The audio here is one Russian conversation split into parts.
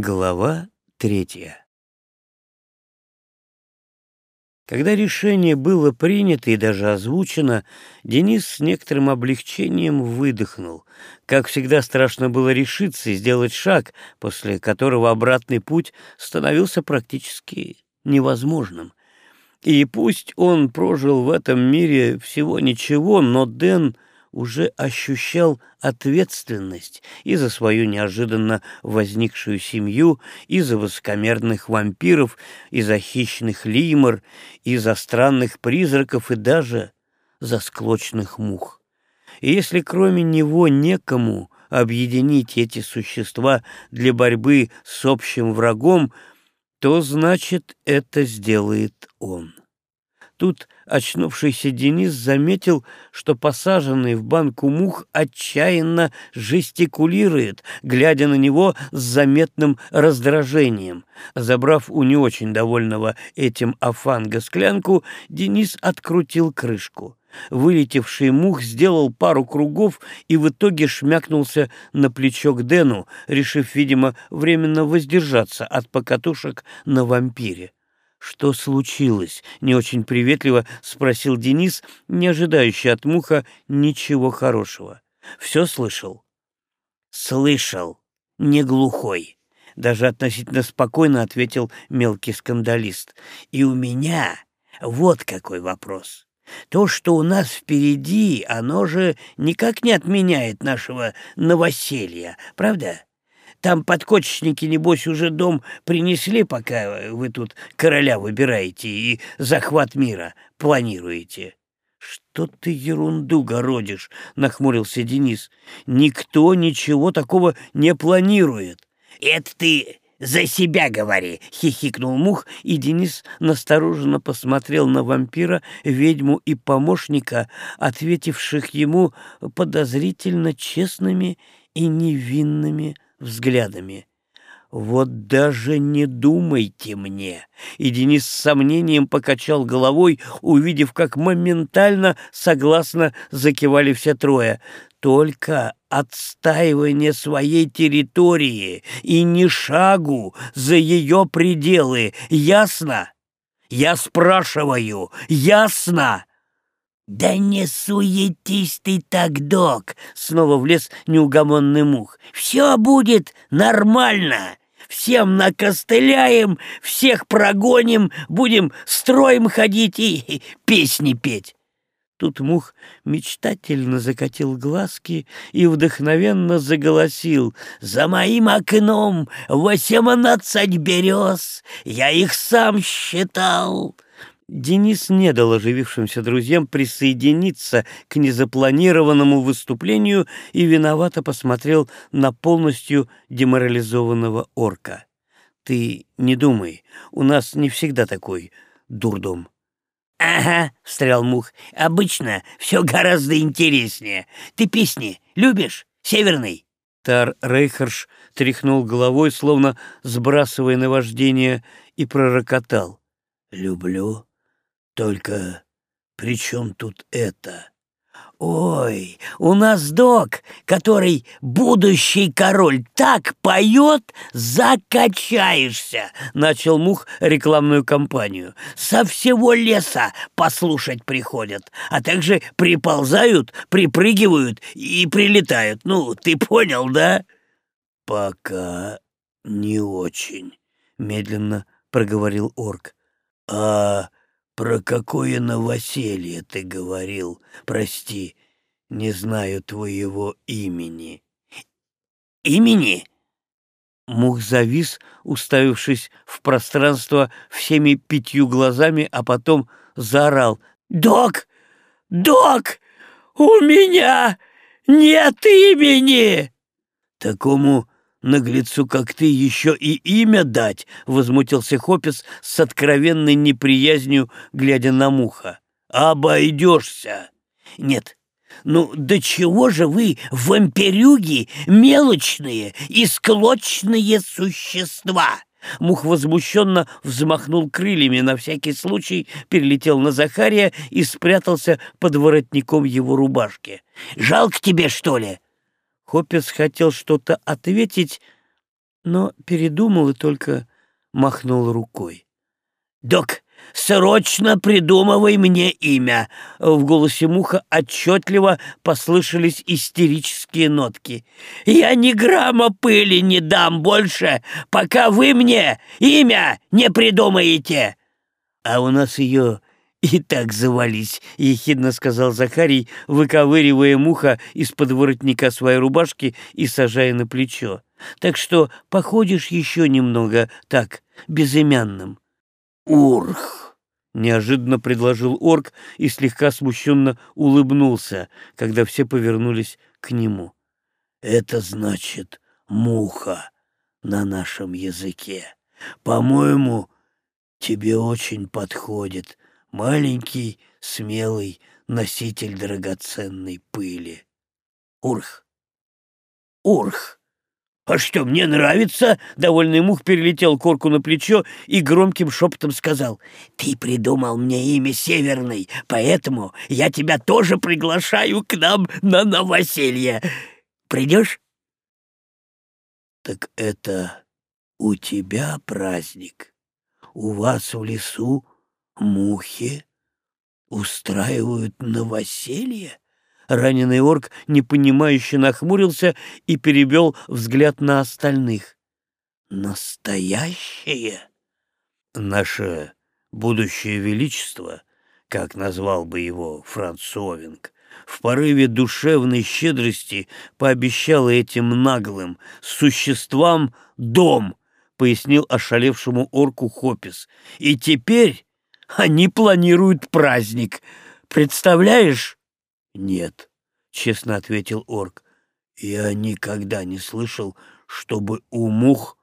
Глава третья Когда решение было принято и даже озвучено, Денис с некоторым облегчением выдохнул. Как всегда, страшно было решиться и сделать шаг, после которого обратный путь становился практически невозможным. И пусть он прожил в этом мире всего ничего, но Дэн уже ощущал ответственность и за свою неожиданно возникшую семью, и за высокомерных вампиров, и за хищных лимор, и за странных призраков, и даже за склочных мух. И если кроме него некому объединить эти существа для борьбы с общим врагом, то значит это сделает он. Тут очнувшийся Денис заметил, что посаженный в банку мух отчаянно жестикулирует, глядя на него с заметным раздражением. Забрав у не очень довольного этим афанга склянку, Денис открутил крышку. Вылетевший мух сделал пару кругов и в итоге шмякнулся на плечо к Дэну, решив, видимо, временно воздержаться от покатушек на вампире. «Что случилось?» — не очень приветливо спросил Денис, не ожидающий от Муха ничего хорошего. «Все слышал?» «Слышал, не глухой», — даже относительно спокойно ответил мелкий скандалист. «И у меня вот какой вопрос. То, что у нас впереди, оно же никак не отменяет нашего новоселья, правда?» Там подкочечники, небось, уже дом принесли, пока вы тут короля выбираете и захват мира планируете. «Что ты ерунду городишь?» — нахмурился Денис. «Никто ничего такого не планирует». «Это ты за себя говори!» — хихикнул Мух, и Денис настороженно посмотрел на вампира, ведьму и помощника, ответивших ему подозрительно честными и невинными взглядами. «Вот даже не думайте мне!» И Денис с сомнением покачал головой, увидев, как моментально согласно закивали все трое. «Только отстаивание своей территории и ни шагу за ее пределы, ясно? Я спрашиваю, ясно?» «Да не суетись ты так, док!» — снова влез неугомонный мух. «Все будет нормально! Всем накостыляем, всех прогоним, будем строем ходить и песни петь!» Тут мух мечтательно закатил глазки и вдохновенно заголосил. «За моим окном восемнадцать берез! Я их сам считал!» Денис не дал оживившимся друзьям присоединиться к незапланированному выступлению и виновато посмотрел на полностью деморализованного орка. «Ты не думай, у нас не всегда такой дурдом». «Ага», — встрял Мух, — «обычно все гораздо интереснее. Ты песни любишь? Северный?» Тар Рейхерш тряхнул головой, словно сбрасывая наваждение, и пророкотал. «Люблю». Только при чем тут это? Ой, у нас док, который будущий король, так поет, закачаешься, начал Мух рекламную кампанию. Со всего леса послушать приходят, а также приползают, припрыгивают и прилетают. Ну, ты понял, да? Пока не очень, медленно проговорил орк. А «Про какое новоселье ты говорил? Прости, не знаю твоего имени». «Имени?» Мух завис, уставившись в пространство всеми пятью глазами, а потом заорал. «Док! Док! У меня нет имени!» Такому наглецу, как ты, еще и имя дать!» — возмутился Хопис с откровенной неприязнью, глядя на Муха. «Обойдешься!» «Нет, ну до чего же вы, вампирюги, мелочные и склочные существа?» Мух возмущенно взмахнул крыльями, на всякий случай перелетел на Захария и спрятался под воротником его рубашки. «Жалко тебе, что ли?» Хоппес хотел что-то ответить, но передумал и только махнул рукой. «Док, срочно придумывай мне имя!» В голосе Муха отчетливо послышались истерические нотки. «Я ни грамма пыли не дам больше, пока вы мне имя не придумаете!» «А у нас ее и так завались», — ехидно сказал Захарий, выковыривая Муха из-под воротника своей рубашки и сажая на плечо. «Так что походишь еще немного так, безымянным». «Урх!» — неожиданно предложил орк и слегка смущенно улыбнулся, когда все повернулись к нему. «Это значит «муха» на нашем языке. По-моему, тебе очень подходит маленький, смелый носитель драгоценной пыли. Урх! Урх!» «А что, мне нравится?» — довольный мух перелетел корку на плечо и громким шепотом сказал. «Ты придумал мне имя Северный, поэтому я тебя тоже приглашаю к нам на новоселье. Придешь?» «Так это у тебя праздник. У вас в лесу мухи устраивают новоселье?» Раненый орк непонимающе нахмурился и перевел взгляд на остальных. «Настоящее?» «Наше будущее величество», как назвал бы его Франц Овинг, в порыве душевной щедрости пообещал этим наглым существам дом, пояснил ошалевшему орку Хопис. И теперь они планируют праздник. Представляешь? «Нет», — честно ответил орк, — «я никогда не слышал, чтобы у мух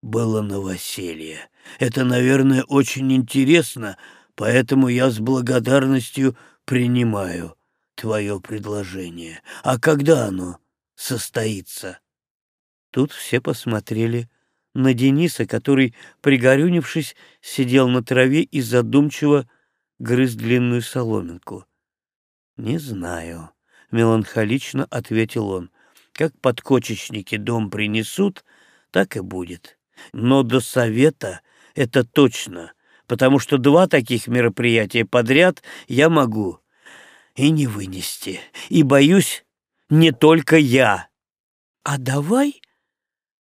было новоселье. Это, наверное, очень интересно, поэтому я с благодарностью принимаю твое предложение. А когда оно состоится?» Тут все посмотрели на Дениса, который, пригорюнившись, сидел на траве и задумчиво грыз длинную соломинку. «Не знаю», — меланхолично ответил он. «Как подкочечники дом принесут, так и будет. Но до совета это точно, потому что два таких мероприятия подряд я могу и не вынести. И, боюсь, не только я». «А давай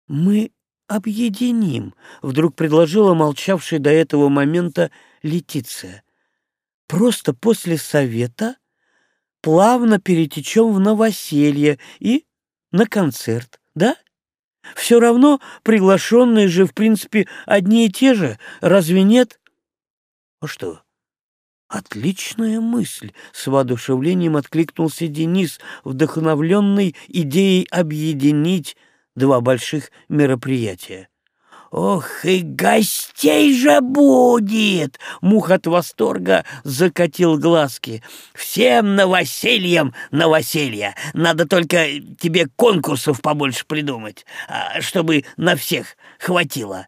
мы объединим», — вдруг предложила молчавшая до этого момента Летиция. «Просто после совета плавно перетечем в новоселье и на концерт, да? Все равно приглашенные же, в принципе, одни и те же, разве нет? А что? Отличная мысль, с воодушевлением откликнулся Денис, вдохновленный идеей объединить два больших мероприятия. «Ох, и гостей же будет!» Мух от восторга закатил глазки. «Всем новосельем новоселья! Надо только тебе конкурсов побольше придумать, а, чтобы на всех хватило».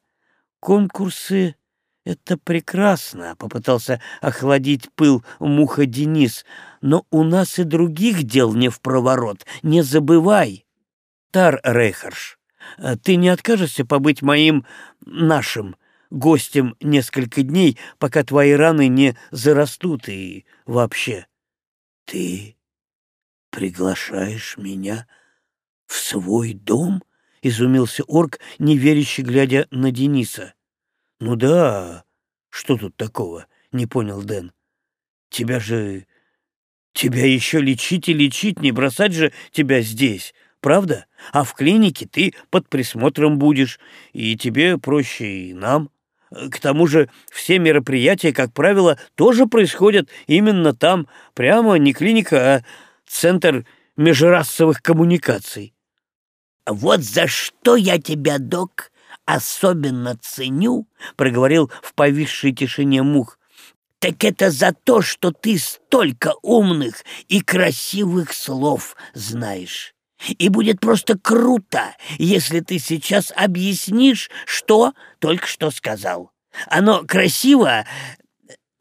«Конкурсы — это прекрасно», — попытался охладить пыл муха Денис. «Но у нас и других дел не в проворот, не забывай». «Тар Рейхарш, Э, ты не откажешься побыть моим, нашим, гостем несколько дней, пока твои раны не зарастут и вообще? Ты приглашаешь меня в свой дом? — изумился орк, неверяще глядя на Дениса. — Ну да, что тут такого? — не понял Дэн. — Тебя же... Тебя еще лечить и лечить, не бросать же тебя здесь правда? А в клинике ты под присмотром будешь, и тебе проще, и нам. К тому же все мероприятия, как правило, тоже происходят именно там, прямо не клиника, а центр межрасовых коммуникаций. «Вот за что я тебя, док, особенно ценю», — проговорил в повисшей тишине мух, «так это за то, что ты столько умных и красивых слов знаешь. И будет просто круто, если ты сейчас объяснишь, что только что сказал. Оно красиво,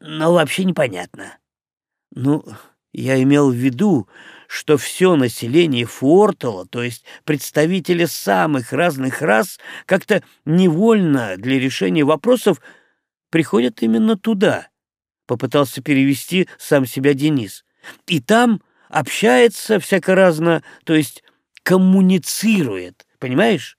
но вообще непонятно. Ну, я имел в виду, что все население Фуортала, то есть представители самых разных рас, как-то невольно для решения вопросов приходят именно туда. Попытался перевести сам себя Денис. И там общается всяко разно, то есть коммуницирует, понимаешь?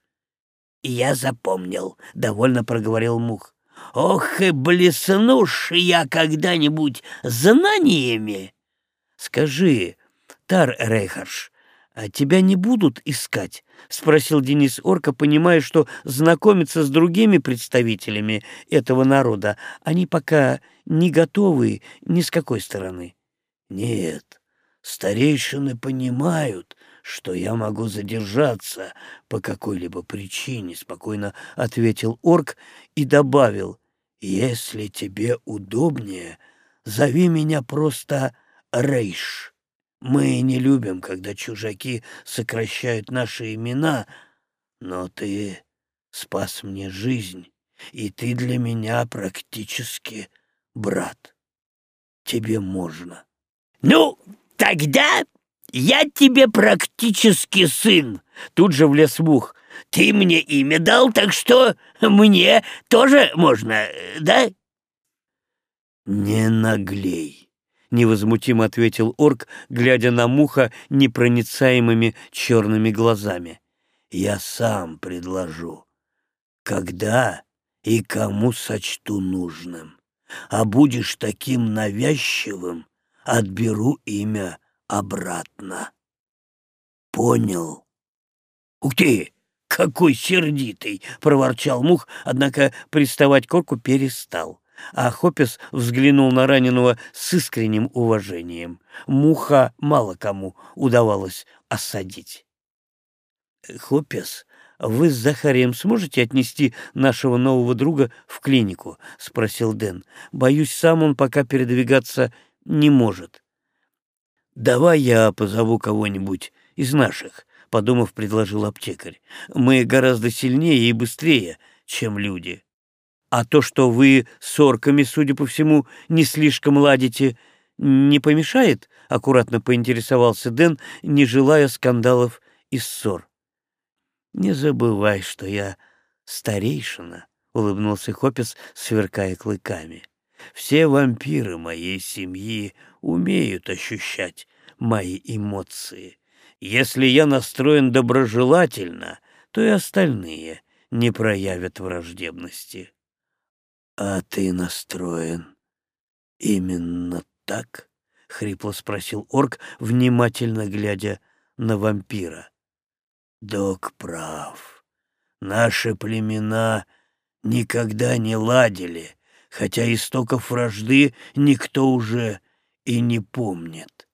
«Я запомнил», — довольно проговорил Мух. «Ох и блеснуш я когда-нибудь знаниями!» «Скажи, Тар Рейхарш, а тебя не будут искать?» — спросил Денис Орка, понимая, что знакомиться с другими представителями этого народа они пока не готовы ни с какой стороны. «Нет, старейшины понимают, что я могу задержаться по какой-либо причине, — спокойно ответил орк и добавил, — если тебе удобнее, зови меня просто Рейш. Мы не любим, когда чужаки сокращают наши имена, но ты спас мне жизнь, и ты для меня практически брат. Тебе можно. — Ну, тогда «Я тебе практически сын!» Тут же влез мух. «Ты мне имя дал, так что мне тоже можно, да?» «Не наглей!» — невозмутимо ответил орк, глядя на муха непроницаемыми черными глазами. «Я сам предложу, когда и кому сочту нужным. А будешь таким навязчивым, отберу имя обратно. Понял? Ух ты! Какой сердитый! — проворчал Мух, однако приставать к орку перестал. А Хопис взглянул на раненого с искренним уважением. Муха мало кому удавалось осадить. «Хопис, вы с Захарием сможете отнести нашего нового друга в клинику?» — спросил Дэн. «Боюсь, сам он пока передвигаться не может». «Давай я позову кого-нибудь из наших», — подумав, предложил аптекарь. «Мы гораздо сильнее и быстрее, чем люди. А то, что вы с орками, судя по всему, не слишком ладите, не помешает?» — аккуратно поинтересовался Дэн, не желая скандалов и ссор. «Не забывай, что я старейшина», — улыбнулся Хопис, сверкая клыками. «Все вампиры моей семьи умеют ощущать мои эмоции. Если я настроен доброжелательно, то и остальные не проявят враждебности. — А ты настроен именно так? — хрипло спросил орк, внимательно глядя на вампира. — Док прав. Наши племена никогда не ладили, хотя истоков вражды никто уже и не помнит.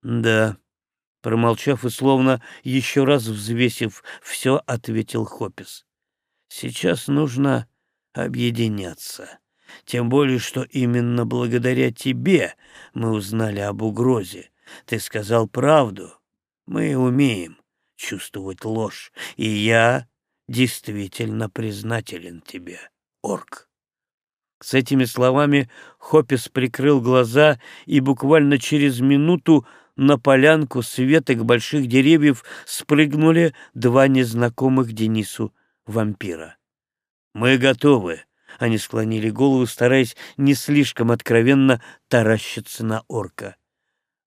«Да», — промолчав и словно еще раз взвесив все, ответил Хопис. «Сейчас нужно объединяться. Тем более, что именно благодаря тебе мы узнали об угрозе. Ты сказал правду. Мы умеем чувствовать ложь, и я действительно признателен тебе, орк». С этими словами Хопис прикрыл глаза, и буквально через минуту на полянку с веток больших деревьев спрыгнули два незнакомых Денису вампира. «Мы готовы!» — они склонили голову, стараясь не слишком откровенно таращиться на орка.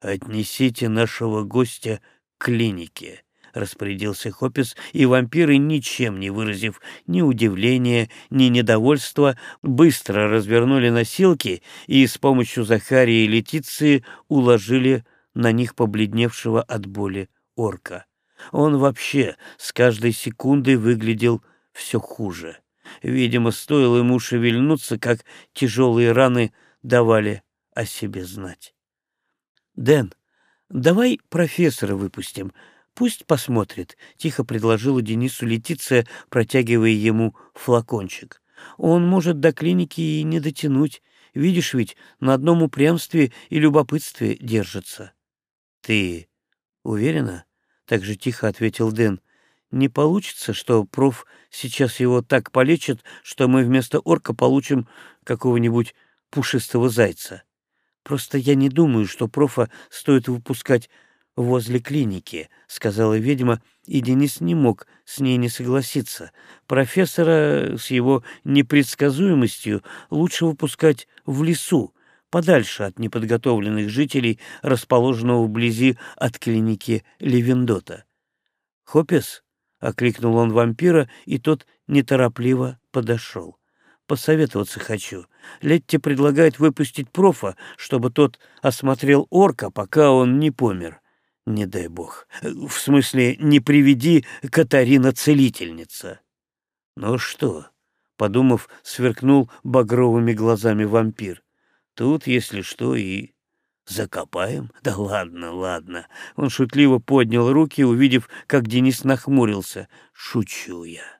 «Отнесите нашего гостя к клинике», — распорядился Хопис, и вампиры, ничем не выразив ни удивления, ни недовольства, быстро развернули носилки и с помощью Захарии и Летиции уложили на них побледневшего от боли орка. Он вообще с каждой секундой выглядел все хуже. Видимо, стоило ему шевельнуться, как тяжелые раны давали о себе знать. «Дэн, давай профессора выпустим, пусть посмотрит», — тихо предложила Денису Летиция, протягивая ему флакончик. «Он может до клиники и не дотянуть. Видишь ведь, на одном упрямстве и любопытстве держится». «Ты уверена?» — так же тихо ответил Дэн. «Не получится, что проф сейчас его так полечит, что мы вместо орка получим какого-нибудь пушистого зайца. Просто я не думаю, что профа стоит выпускать возле клиники», — сказала ведьма, и Денис не мог с ней не согласиться. Профессора с его непредсказуемостью лучше выпускать в лесу, подальше от неподготовленных жителей, расположенного вблизи от клиники Левендота. «Хопес?» — окликнул он вампира, и тот неторопливо подошел. «Посоветоваться хочу. Летти предлагает выпустить профа, чтобы тот осмотрел орка, пока он не помер. Не дай бог. В смысле, не приведи Катарина-целительница». «Ну что?» — подумав, сверкнул багровыми глазами вампир. «Тут, если что, и Закопаем? Да ладно, ладно. Он шутливо поднял руки, увидев, как Денис нахмурился. Шучу я.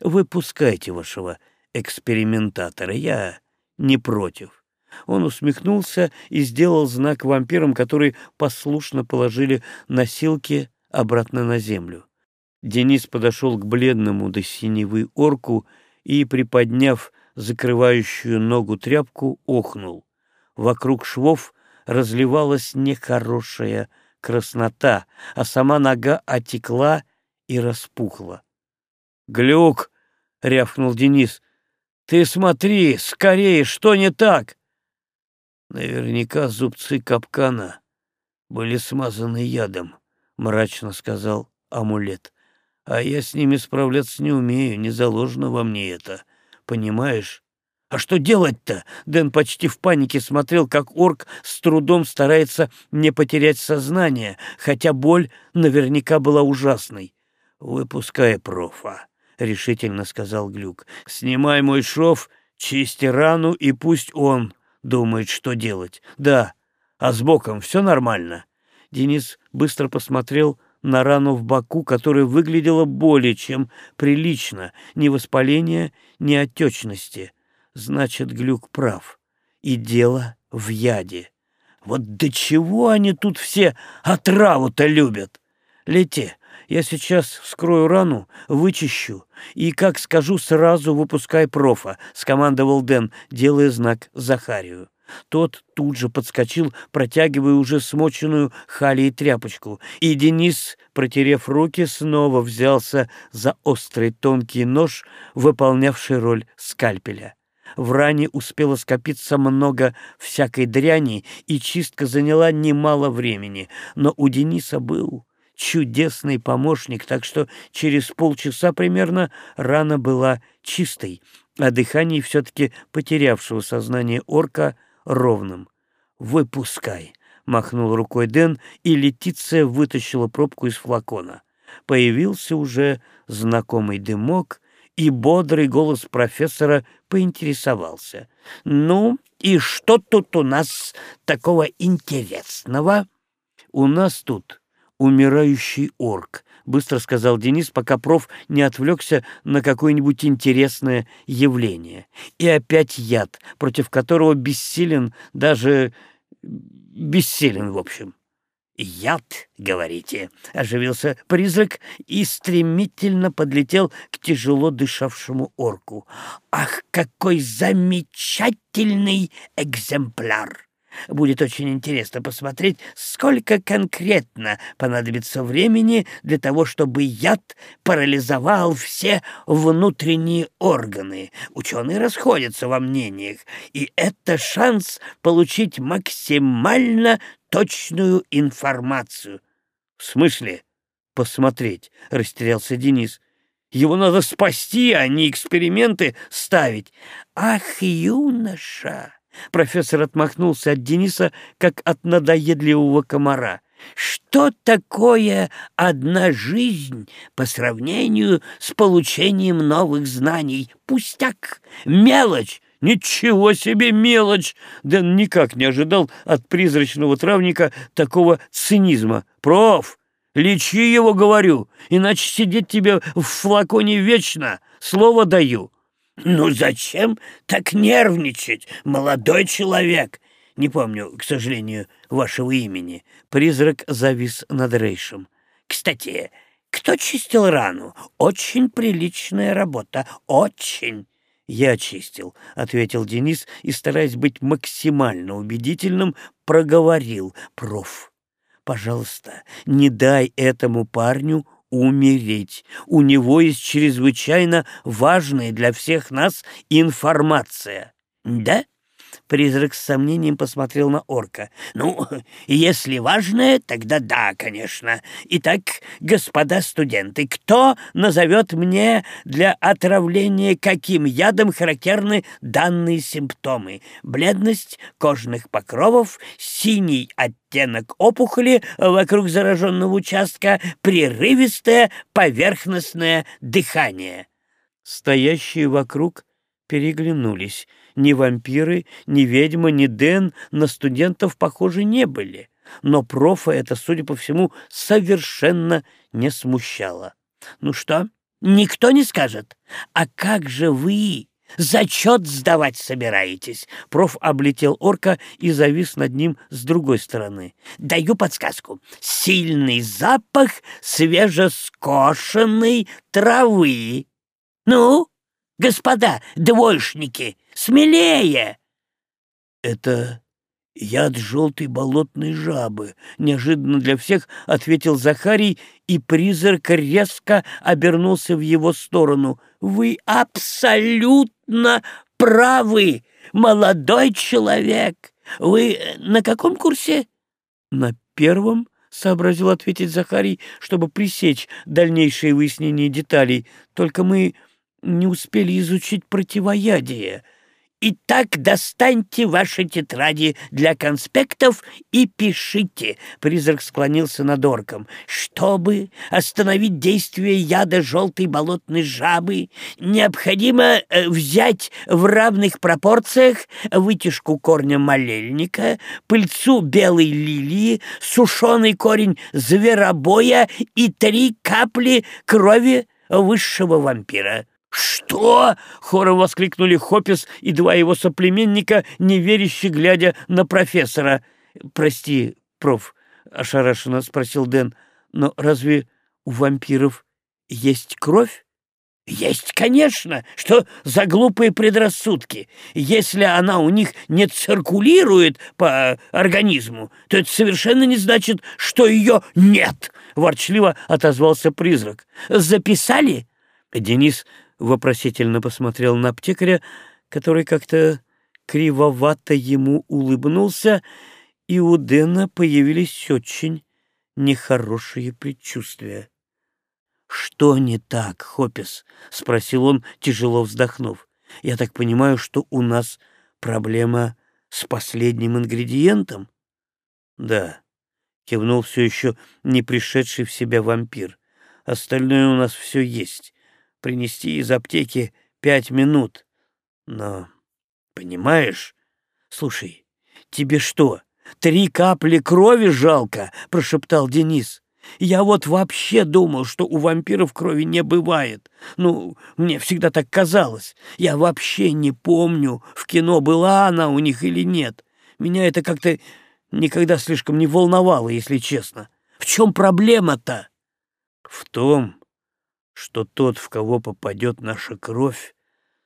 Выпускайте вашего экспериментатора, я не против. Он усмехнулся и сделал знак вампирам, которые послушно положили носилки обратно на землю. Денис подошел к бледному до синевы орку и, приподняв закрывающую ногу тряпку, охнул. Вокруг швов разливалась нехорошая краснота, а сама нога отекла и распухла. «Глюк!» — рявкнул Денис. «Ты смотри, скорее, что не так?» «Наверняка зубцы капкана были смазаны ядом», — мрачно сказал амулет. «А я с ними справляться не умею, не заложено во мне это. Понимаешь?» А что делать-то? Дэн почти в панике смотрел, как орк с трудом старается не потерять сознание, хотя боль наверняка была ужасной. «Выпускай профа», — решительно сказал Глюк. «Снимай мой шов, чисти рану, и пусть он думает, что делать. Да, а с боком все нормально». Денис быстро посмотрел на рану в боку, которая выглядела более чем прилично, ни воспаления, ни отечности. Значит, Глюк прав. И дело в яде. Вот до чего они тут все отраву-то любят? Лети, я сейчас вскрою рану, вычищу, и, как скажу, сразу выпускай профа, — скомандовал Дэн, делая знак Захарию. Тот тут же подскочил, протягивая уже смоченную халией тряпочку, и Денис, протерев руки, снова взялся за острый тонкий нож, выполнявший роль скальпеля. В ране успело скопиться много всякой дряни, и чистка заняла немало времени. Но у Дениса был чудесный помощник, так что через полчаса примерно рана была чистой, а дыхание все-таки потерявшего сознание орка ровным. «Выпускай!» — махнул рукой Дэн, и Летиция вытащила пробку из флакона. Появился уже знакомый дымок, и бодрый голос профессора поинтересовался. «Ну, и что тут у нас такого интересного?» «У нас тут умирающий орк», — быстро сказал Денис, пока проф не отвлекся на какое-нибудь интересное явление. «И опять яд, против которого бессилен даже... бессилен, в общем». «Яд, говорите?» — оживился призрак и стремительно подлетел к тяжело дышавшему орку. «Ах, какой замечательный экземпляр! Будет очень интересно посмотреть, сколько конкретно понадобится времени для того, чтобы яд парализовал все внутренние органы. Ученые расходятся во мнениях, и это шанс получить максимально точную информацию. — В смысле? — посмотреть, — растерялся Денис. — Его надо спасти, а не эксперименты ставить. — Ах, юноша! Профессор отмахнулся от Дениса, как от надоедливого комара. Что такое одна жизнь по сравнению с получением новых знаний? Пустяк, мелочь, Ничего себе мелочь! Дэн никак не ожидал от призрачного травника такого цинизма. Проф, лечи его, говорю, иначе сидеть тебе в флаконе вечно. Слово даю. «Ну зачем так нервничать, молодой человек?» «Не помню, к сожалению, вашего имени». Призрак завис над Рейшем. «Кстати, кто чистил рану? Очень приличная работа, очень!» «Я очистил», — ответил Денис и, стараясь быть максимально убедительным, проговорил. «Проф, пожалуйста, не дай этому парню умереть. У него есть чрезвычайно важная для всех нас информация. Да? Призрак с сомнением посмотрел на орка. «Ну, если важное, тогда да, конечно. Итак, господа студенты, кто назовет мне для отравления каким ядом характерны данные симптомы? Бледность кожных покровов, синий оттенок опухоли вокруг зараженного участка, прерывистое поверхностное дыхание». Стоящие вокруг переглянулись. Ни вампиры, ни ведьма, ни Дэн на студентов, похоже, не были. Но профа это, судя по всему, совершенно не смущало. «Ну что, никто не скажет? А как же вы зачет сдавать собираетесь?» Проф облетел орка и завис над ним с другой стороны. «Даю подсказку. Сильный запах свежескошенной травы. Ну, господа двоечники, Смелее!» «Это яд желтой болотной жабы», — неожиданно для всех ответил Захарий, и призрак резко обернулся в его сторону. «Вы абсолютно правы, молодой человек! Вы на каком курсе?» «На первом», — сообразил ответить Захарий, чтобы пресечь дальнейшее выяснение деталей. «Только мы не успели изучить противоядие». Итак, достаньте ваши тетради для конспектов и пишите. Призрак склонился над орком. Чтобы остановить действие яда желтой болотной жабы, необходимо э, взять в равных пропорциях вытяжку корня молельника, пыльцу белой лилии, сушеный корень зверобоя и три капли крови высшего вампира. «Что?» — хором воскликнули Хопис и два его соплеменника, неверяще глядя на профессора. «Прости, проф», — ошарашенно спросил Дэн, — «но разве у вампиров есть кровь?» «Есть, конечно! Что за глупые предрассудки? Если она у них не циркулирует по организму, то это совершенно не значит, что ее нет!» — ворчливо отозвался призрак. «Записали?» Денис вопросительно посмотрел на аптекаря, который как-то кривовато ему улыбнулся, и у Дэна появились очень нехорошие предчувствия. «Что не так, Хопис?» — спросил он, тяжело вздохнув. «Я так понимаю, что у нас проблема с последним ингредиентом?» «Да», — кивнул все еще не пришедший в себя вампир. «Остальное у нас все есть принести из аптеки пять минут. Но, понимаешь, слушай, тебе что, три капли крови жалко? прошептал Денис. Я вот вообще думал, что у вампиров крови не бывает. Ну, мне всегда так казалось. Я вообще не помню, в кино была она у них или нет. Меня это как-то никогда слишком не волновало, если честно. В чем проблема-то? В том, что тот, в кого попадет наша кровь,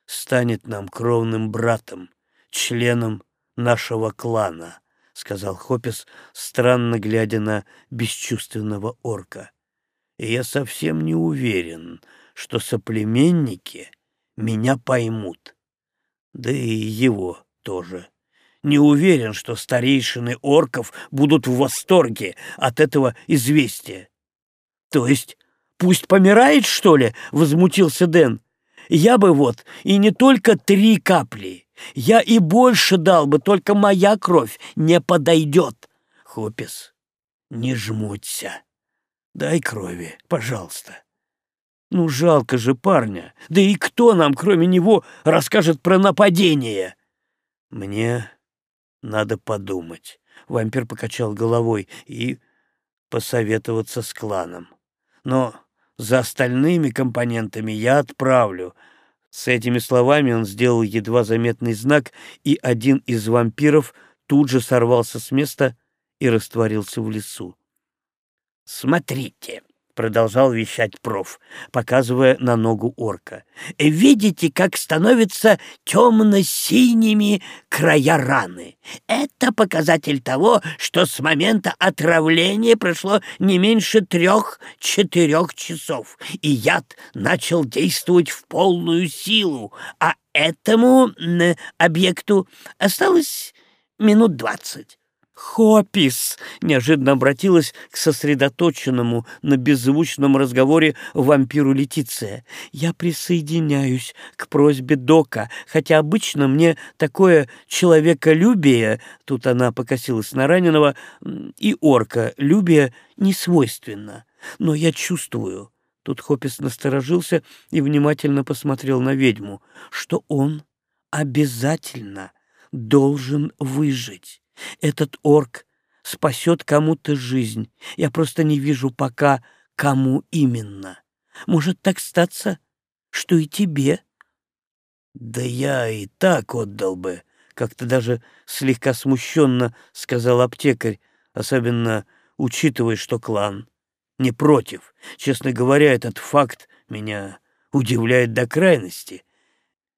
станет нам кровным братом, членом нашего клана, — сказал Хопис, странно глядя на бесчувственного орка. Я совсем не уверен, что соплеменники меня поймут. Да и его тоже. Не уверен, что старейшины орков будут в восторге от этого известия. То есть Пусть помирает, что ли?» — возмутился Дэн. «Я бы вот и не только три капли. Я и больше дал бы, только моя кровь не подойдет. Хопис, не жмуться. Дай крови, пожалуйста. Ну, жалко же парня. Да и кто нам, кроме него, расскажет про нападение?» «Мне надо подумать». Вампир покачал головой и посоветоваться с кланом. Но за остальными компонентами я отправлю». С этими словами он сделал едва заметный знак, и один из вампиров тут же сорвался с места и растворился в лесу. «Смотрите», — продолжал вещать проф, показывая на ногу орка. «Видите, как становятся темно-синими края раны? Это показатель того, что с момента отравления прошло не меньше трех-четырех часов, и яд начал действовать в полную силу, а этому объекту осталось минут двадцать. «Хопис!» — неожиданно обратилась к сосредоточенному на беззвучном разговоре вампиру Летиция. «Я присоединяюсь к просьбе Дока, хотя обычно мне такое человеколюбие, тут она покосилась на раненого, и орка, любие не свойственно. Но я чувствую, тут Хопис насторожился и внимательно посмотрел на ведьму, что он обязательно должен выжить. Этот орк спасет кому-то жизнь. Я просто не вижу пока, кому именно. Может так статься, что и тебе. Да я и так отдал бы, как-то даже слегка смущенно сказал аптекарь, особенно учитывая, что клан не против. Честно говоря, этот факт меня удивляет до крайности.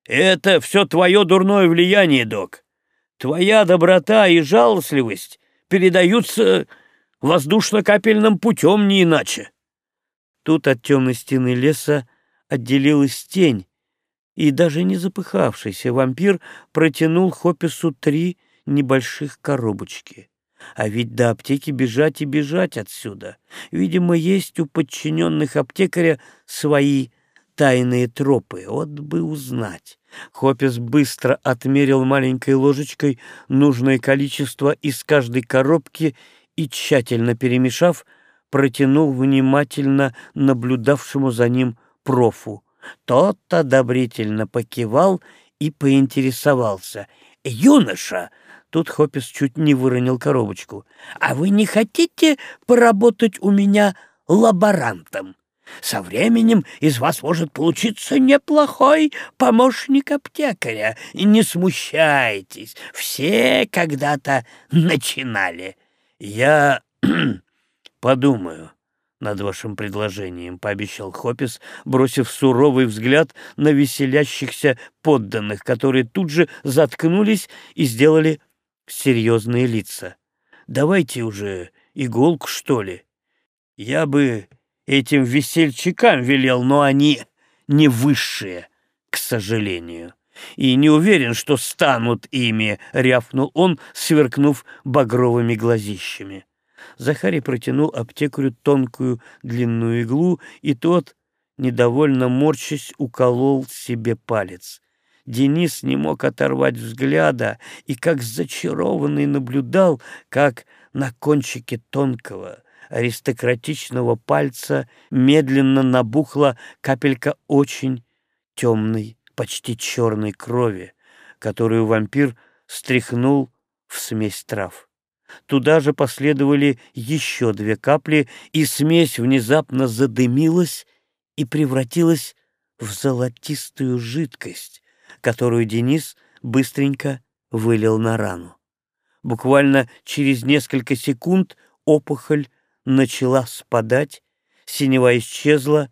Это все твое дурное влияние, док. Твоя доброта и жалостливость передаются воздушно-капельным путем не иначе. Тут от темной стены леса отделилась тень, и даже не запыхавшийся вампир протянул Хопису три небольших коробочки. А ведь до аптеки бежать и бежать отсюда. Видимо, есть у подчиненных аптекаря свои тайные тропы. Вот бы узнать. Хопис быстро отмерил маленькой ложечкой нужное количество из каждой коробки и, тщательно перемешав, протянул внимательно наблюдавшему за ним профу. Тот одобрительно покивал и поинтересовался. «Юноша!» Тут Хопис чуть не выронил коробочку. «А вы не хотите поработать у меня лаборантом?» Со временем из вас может получиться неплохой помощник аптекаря. И не смущайтесь, все когда-то начинали. Я подумаю над вашим предложением, пообещал Хопис, бросив суровый взгляд на веселящихся подданных, которые тут же заткнулись и сделали серьезные лица. Давайте уже иголку, что ли? Я бы этим весельчакам велел, но они не высшие, к сожалению. И не уверен, что станут ими, — рявкнул он, сверкнув багровыми глазищами. Захарий протянул аптекарю тонкую длинную иглу, и тот, недовольно морчась, уколол себе палец. Денис не мог оторвать взгляда и, как зачарованный, наблюдал, как на кончике тонкого, аристократичного пальца медленно набухла капелька очень темной, почти черной крови, которую вампир стряхнул в смесь трав. Туда же последовали еще две капли, и смесь внезапно задымилась и превратилась в золотистую жидкость, которую Денис быстренько вылил на рану. Буквально через несколько секунд опухоль начала спадать, синева исчезла,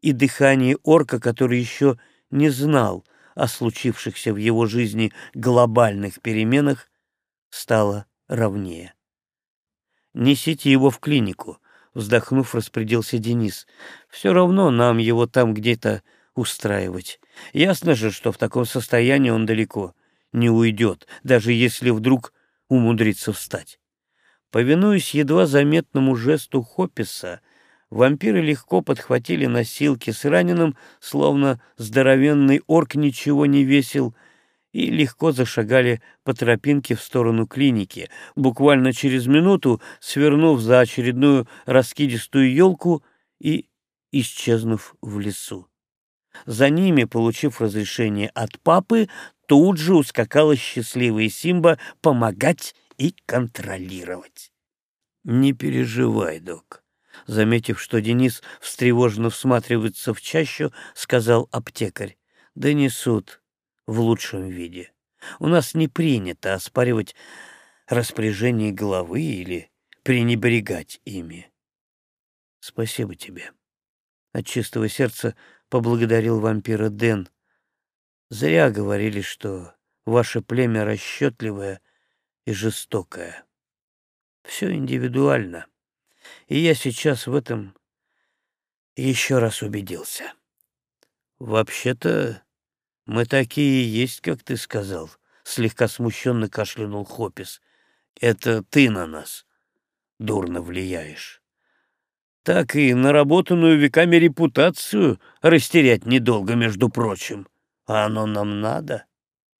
и дыхание орка, который еще не знал о случившихся в его жизни глобальных переменах, стало ровнее. «Несите его в клинику», — вздохнув, распорядился Денис. «Все равно нам его там где-то устраивать. Ясно же, что в таком состоянии он далеко не уйдет, даже если вдруг умудрится встать. Повинуясь едва заметному жесту Хописа, вампиры легко подхватили носилки с раненым, словно здоровенный орк ничего не весил, и легко зашагали по тропинке в сторону клиники, буквально через минуту свернув за очередную раскидистую елку и исчезнув в лесу. За ними, получив разрешение от папы, тут же ускакала счастливая Симба помогать и контролировать. «Не переживай, док», — заметив, что Денис встревоженно всматривается в чащу, сказал аптекарь. «Донесут в лучшем виде. У нас не принято оспаривать распоряжение головы или пренебрегать ими. Спасибо тебе. От чистого сердца поблагодарил вампира Дэн. Зря говорили, что ваше племя расчетливое и жестокое. Все индивидуально. И я сейчас в этом еще раз убедился. Вообще-то мы такие и есть, как ты сказал, слегка смущенно кашлянул Хопис. Это ты на нас дурно влияешь. Так и наработанную веками репутацию растерять недолго, между прочим. А оно нам надо.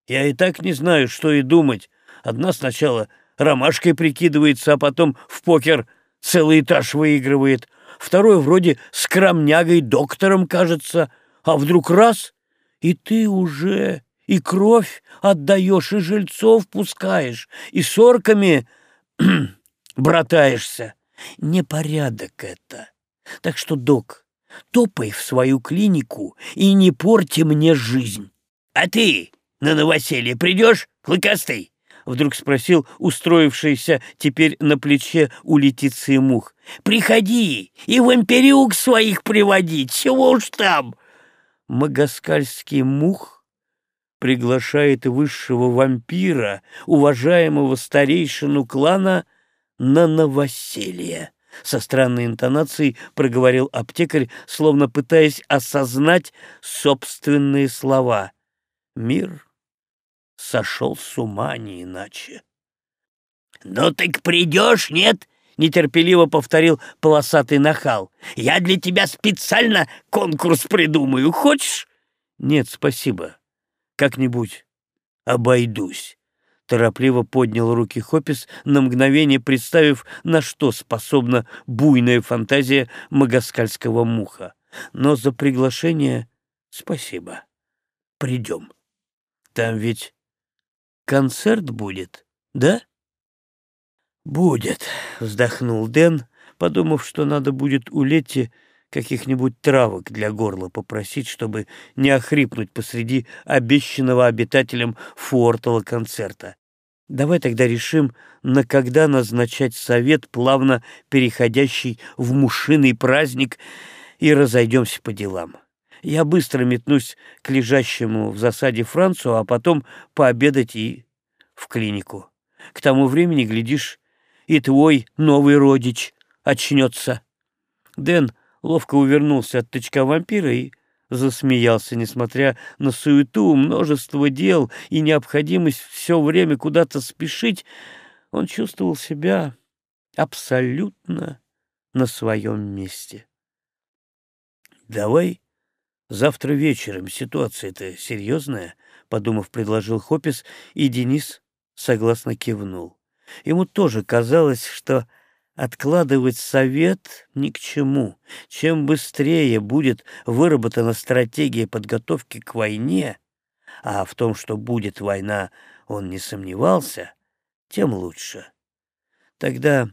Я и так не знаю, что и думать. Одна сначала ромашкой прикидывается, а потом в покер целый этаж выигрывает. Второй вроде скромнягой доктором кажется, а вдруг раз — и ты уже и кровь отдаешь, и жильцов пускаешь, и с орками братаешься. Непорядок это. Так что, док, топай в свою клинику и не порти мне жизнь. А ты на новоселье придешь, клыкастый? Вдруг спросил устроившийся теперь на плече у Летиции мух. «Приходи и вампирюк своих приводи, чего уж там!» Магаскальский мух приглашает высшего вампира, уважаемого старейшину клана, на новоселье. Со странной интонацией проговорил аптекарь, словно пытаясь осознать собственные слова. Мир сошел с ума не иначе. «Ну так придешь, нет?» — нетерпеливо повторил полосатый нахал. «Я для тебя специально конкурс придумаю. Хочешь?» «Нет, спасибо. Как-нибудь обойдусь». Торопливо поднял руки Хопис, на мгновение представив, на что способна буйная фантазия магаскальского муха. Но за приглашение спасибо. Придем. Там ведь концерт будет, да? Будет, вздохнул Дэн, подумав, что надо будет у Летти каких-нибудь травок для горла попросить, чтобы не охрипнуть посреди обещанного обитателям Фуортала концерта. Давай тогда решим, на когда назначать совет, плавно переходящий в мушиный праздник, и разойдемся по делам. Я быстро метнусь к лежащему в засаде Францу, а потом пообедать и в клинику. К тому времени, глядишь, и твой новый родич очнется. Дэн ловко увернулся от тычка вампира и засмеялся, несмотря на суету, множество дел и необходимость все время куда-то спешить, он чувствовал себя абсолютно на своем месте. «Давай завтра вечером, ситуация-то серьезная», — подумав, предложил Хопис, и Денис согласно кивнул. Ему тоже казалось, что Откладывать совет ни к чему. Чем быстрее будет выработана стратегия подготовки к войне, а в том, что будет война, он не сомневался, тем лучше. Тогда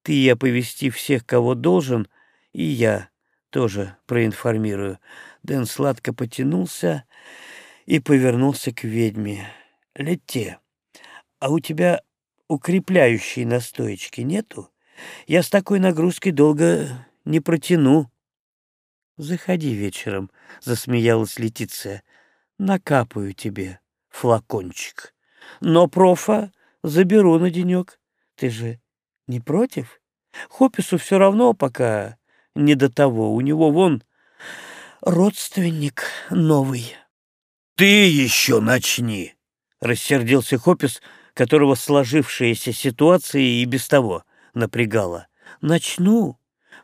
ты оповести всех, кого должен, и я тоже проинформирую. Дэн сладко потянулся и повернулся к ведьме. Лете, а у тебя укрепляющей настоечки нету? Я с такой нагрузкой долго не протяну. Заходи вечером, засмеялась Летиция. Накапаю тебе флакончик. Но профа заберу на денек. Ты же не против? Хопису все равно пока не до того. У него вон родственник новый. Ты еще начни, рассердился Хопис, которого сложившаяся ситуация и без того напрягала. «Начну,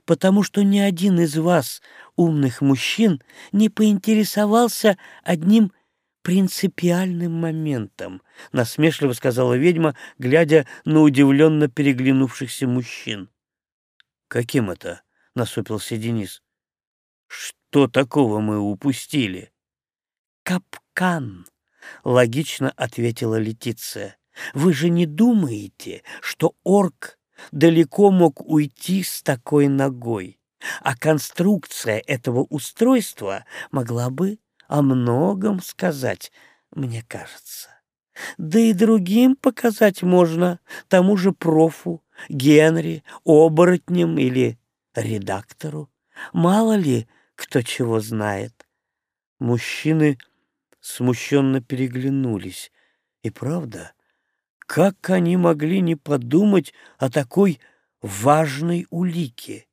потому что ни один из вас, умных мужчин, не поинтересовался одним принципиальным моментом», — насмешливо сказала ведьма, глядя на удивленно переглянувшихся мужчин. «Каким это?» — насупился Денис. «Что такого мы упустили?» «Капкан», — логично ответила Летиция. «Вы же не думаете, что орк далеко мог уйти с такой ногой, а конструкция этого устройства могла бы о многом сказать, мне кажется. Да и другим показать можно, тому же профу, Генри, оборотням или редактору. Мало ли, кто чего знает. Мужчины смущенно переглянулись. И правда, как они могли не подумать о такой важной улике?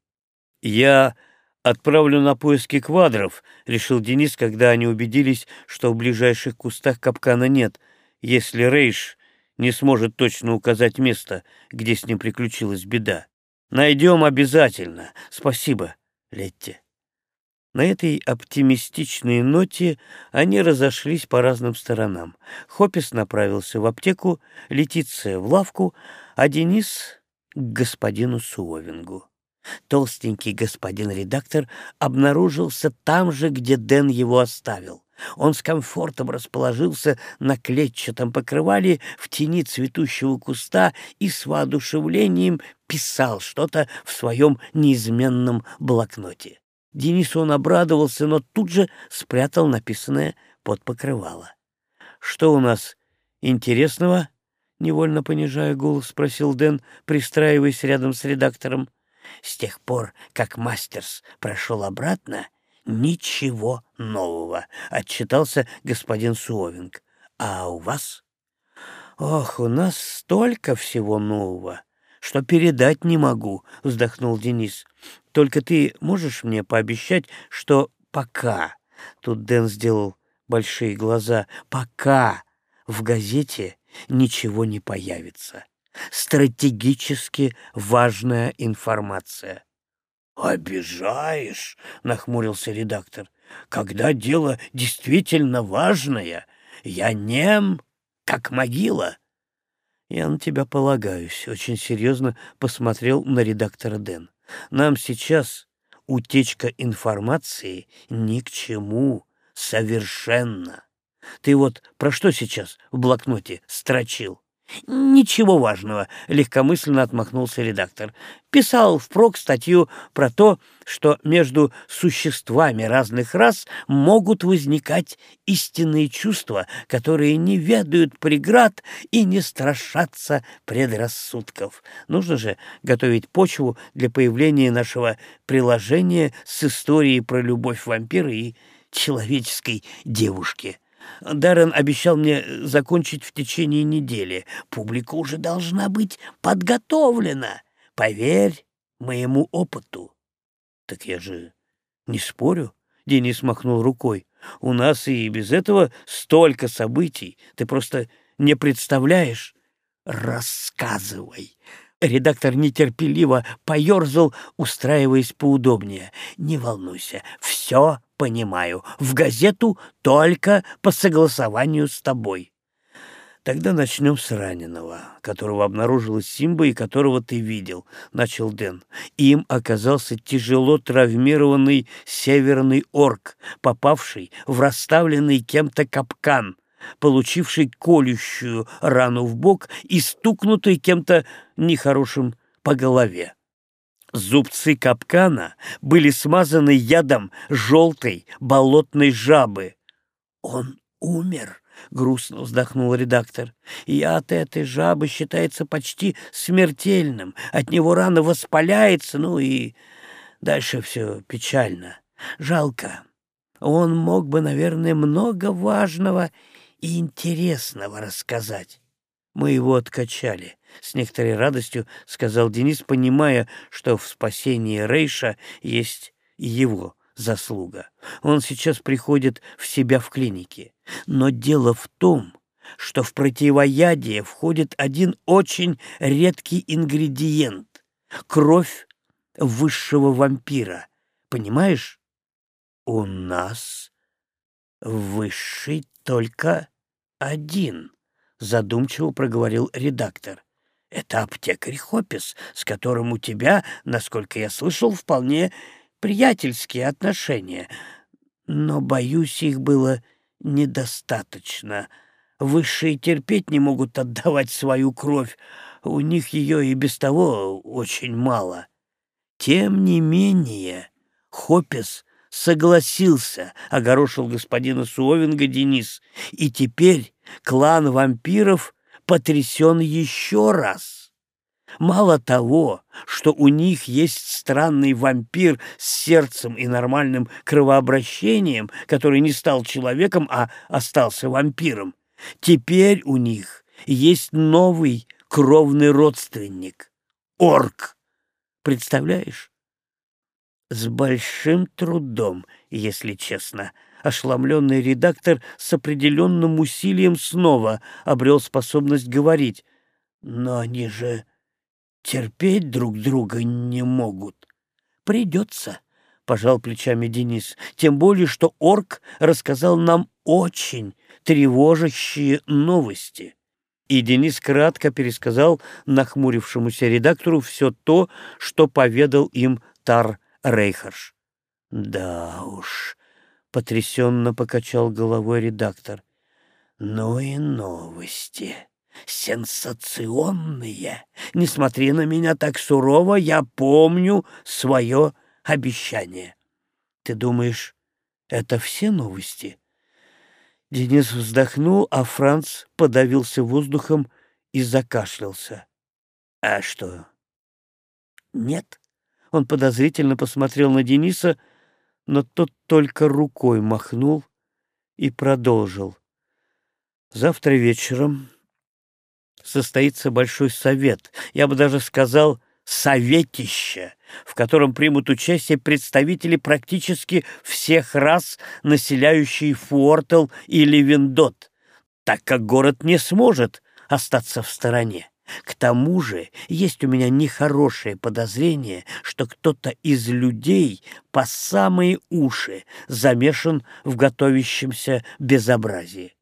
Я отправлю на поиски квадров, решил Денис, когда они убедились, что в ближайших кустах капкана нет, если Рейш не сможет точно указать место, где с ним приключилась беда. Найдем обязательно. Спасибо, Летти. На этой оптимистичной ноте они разошлись по разным сторонам. Хопис направился в аптеку, Летиция в лавку, а Денис — к господину Суовингу. Толстенький господин-редактор обнаружился там же, где Дэн его оставил. Он с комфортом расположился на клетчатом покрывале в тени цветущего куста и с воодушевлением писал что-то в своем неизменном блокноте. Денису он обрадовался, но тут же спрятал написанное под покрывало. «Что у нас интересного?» — невольно понижая голос, спросил Дэн, пристраиваясь рядом с редактором. «С тех пор, как Мастерс прошел обратно, ничего нового», — отчитался господин Суовинг. «А у вас?» «Ох, у нас столько всего нового, что передать не могу», — вздохнул Денис. «Только ты можешь мне пообещать, что пока...» Тут Дэн сделал большие глаза. «Пока в газете ничего не появится. Стратегически важная информация. «Обижаешь», — нахмурился редактор. «Когда дело действительно важное, я нем, как могила». «Я на тебя полагаюсь», — очень серьезно посмотрел на редактора Дэн. «Нам сейчас утечка информации ни к чему, совершенно. Ты вот про что сейчас в блокноте строчил?» «Ничего важного», — легкомысленно отмахнулся редактор. «Писал впрок статью про то, что между существами разных рас могут возникать истинные чувства, которые не ведают преград и не страшатся предрассудков. Нужно же готовить почву для появления нашего приложения с историей про любовь вампира и человеческой девушки». Даррен обещал мне закончить в течение недели. Публика уже должна быть подготовлена. Поверь моему опыту. Так я же не спорю. Денис махнул рукой. У нас и без этого столько событий. Ты просто не представляешь. Рассказывай. Редактор нетерпеливо поерзал, устраиваясь поудобнее. «Не волнуйся, все понимаю. В газету только по согласованию с тобой». «Тогда начнем с раненого, которого обнаружила Симба и которого ты видел», — начал Дэн. Им оказался тяжело травмированный северный орк, попавший в расставленный кем-то капкан — получивший колющую рану в бок и стукнутый кем-то нехорошим по голове. Зубцы капкана были смазаны ядом желтой болотной жабы. «Он умер», — грустно вздохнул редактор. «Яд этой жабы считается почти смертельным. От него рана воспаляется, ну и дальше все печально. Жалко. Он мог бы, наверное, много важного и интересного рассказать. Мы его откачали, — с некоторой радостью сказал Денис, понимая, что в спасении Рейша есть его заслуга. Он сейчас приходит в себя в клинике. Но дело в том, что в противоядие входит один очень редкий ингредиент — кровь высшего вампира. Понимаешь? У нас высший только один, задумчиво проговорил редактор. Это аптекарь Хопис, с которым у тебя, насколько я слышал, вполне приятельские отношения. Но, боюсь, их было недостаточно. Высшие терпеть не могут отдавать свою кровь, у них ее и без того очень мало. Тем не менее, Хопис согласился, — огорошил господина Суовинга Денис, — и теперь клан вампиров потрясен еще раз. Мало того, что у них есть странный вампир с сердцем и нормальным кровообращением, который не стал человеком, а остался вампиром, теперь у них есть новый кровный родственник — орк. Представляешь? С большим трудом, если честно, ошеломленный редактор с определенным усилием снова обрел способность говорить. Но они же терпеть друг друга не могут. Придется, — пожал плечами Денис, — тем более, что орк рассказал нам очень тревожащие новости. И Денис кратко пересказал нахмурившемуся редактору все то, что поведал им Тар Рейхарш. «Да уж», — потрясенно покачал головой редактор, — «ну и новости» сенсационные. Не смотри на меня так сурово, я помню свое обещание. Ты думаешь, это все новости? Денис вздохнул, а Франц подавился воздухом и закашлялся. А что? Нет? Он подозрительно посмотрел на Дениса, но тот только рукой махнул и продолжил. Завтра вечером состоится большой совет, я бы даже сказал советище, в котором примут участие представители практически всех рас, населяющие Фуортел и Левендот, так как город не сможет остаться в стороне. К тому же есть у меня нехорошее подозрение, что кто-то из людей по самые уши замешан в готовящемся безобразии.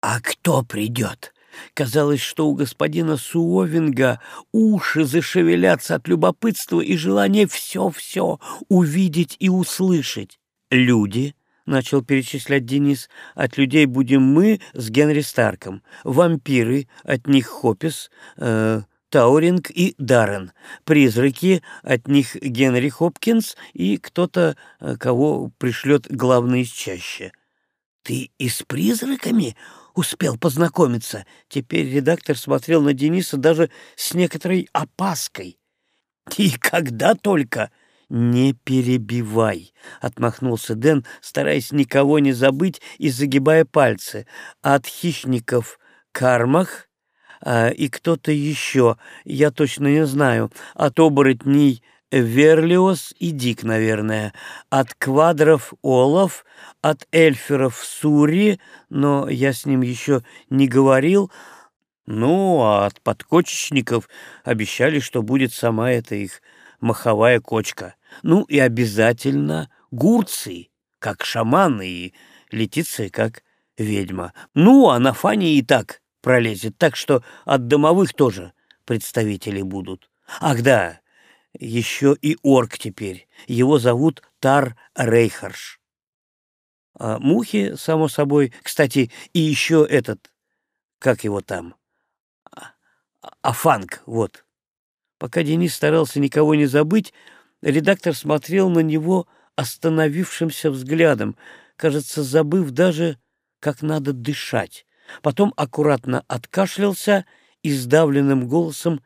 «А кто придет?» Казалось, что у господина Суовинга уши зашевелятся от любопытства и желания все-все увидеть и услышать. «Люди», — начал перечислять Денис, — «от людей будем мы с Генри Старком, вампиры, от них Хопис, э, Тауринг и Даррен, призраки, от них Генри Хопкинс и кто-то, э, кого пришлет главный из чаще». «Ты и с призраками?» успел познакомиться. Теперь редактор смотрел на Дениса даже с некоторой опаской. «И когда только...» «Не перебивай», — отмахнулся Дэн, стараясь никого не забыть и загибая пальцы. «От хищников кармах а, и кто-то еще, я точно не знаю, от оборотней Верлиос и Дик, наверное, от квадров Олов, от эльферов Сури, но я с ним еще не говорил, ну, а от подкочечников обещали, что будет сама эта их маховая кочка. Ну и обязательно Гурции, как шаманы, и Летиция, как ведьма. Ну, а на Фане и так пролезет, так что от домовых тоже представители будут. Ах да, еще и орк теперь. Его зовут Тар Рейхарш. А мухи, само собой, кстати, и еще этот, как его там, а, Афанг, вот. Пока Денис старался никого не забыть, редактор смотрел на него остановившимся взглядом, кажется, забыв даже, как надо дышать. Потом аккуратно откашлялся и сдавленным голосом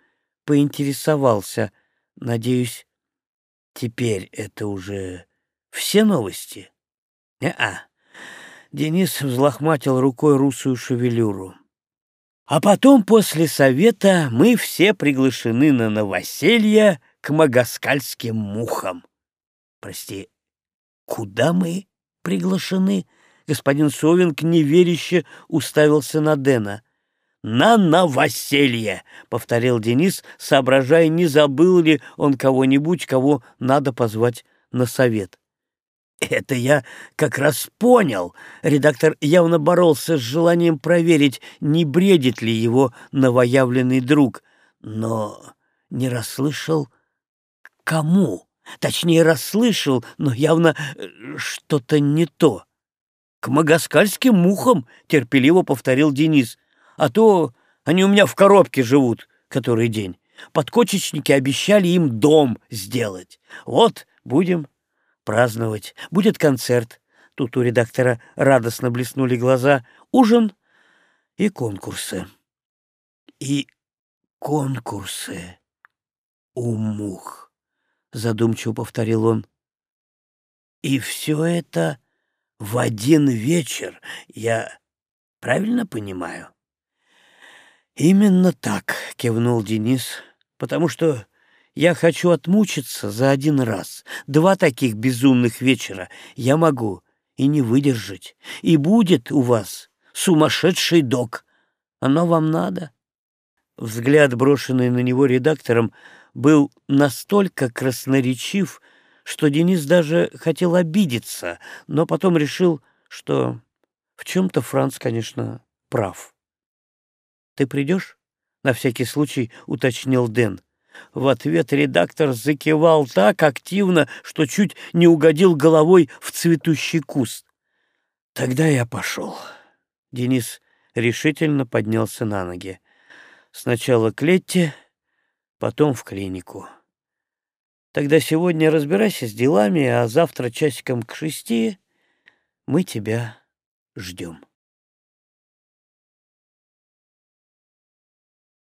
поинтересовался — Надеюсь, теперь это уже все новости? Не-а. Денис взлохматил рукой русую шевелюру. А потом, после совета, мы все приглашены на новоселье к магаскальским мухам. Прости, куда мы приглашены? Господин Совинг неверяще уставился на Дэна на новоселье», — повторил Денис, соображая, не забыл ли он кого-нибудь, кого надо позвать на совет. «Это я как раз понял». Редактор явно боролся с желанием проверить, не бредит ли его новоявленный друг, но не расслышал, кому. Точнее, расслышал, но явно э, что-то не то. «К магаскальским мухам», — терпеливо повторил Денис а то они у меня в коробке живут который день. Подкочечники обещали им дом сделать. Вот будем праздновать. Будет концерт. Тут у редактора радостно блеснули глаза. Ужин и конкурсы. И конкурсы у мух, задумчиво повторил он. И все это в один вечер, я правильно понимаю? Именно так, кивнул Денис, потому что я хочу отмучиться за один раз. Два таких безумных вечера я могу и не выдержать. И будет у вас сумасшедший док. Оно вам надо? Взгляд, брошенный на него редактором, был настолько красноречив, что Денис даже хотел обидеться, но потом решил, что в чем-то Франц, конечно, прав. «Ты придешь?» — на всякий случай уточнил Дэн. В ответ редактор закивал так активно, что чуть не угодил головой в цветущий куст. «Тогда я пошел». Денис решительно поднялся на ноги. Сначала к Летте, потом в клинику. Тогда сегодня разбирайся с делами, а завтра часиком к шести мы тебя ждем.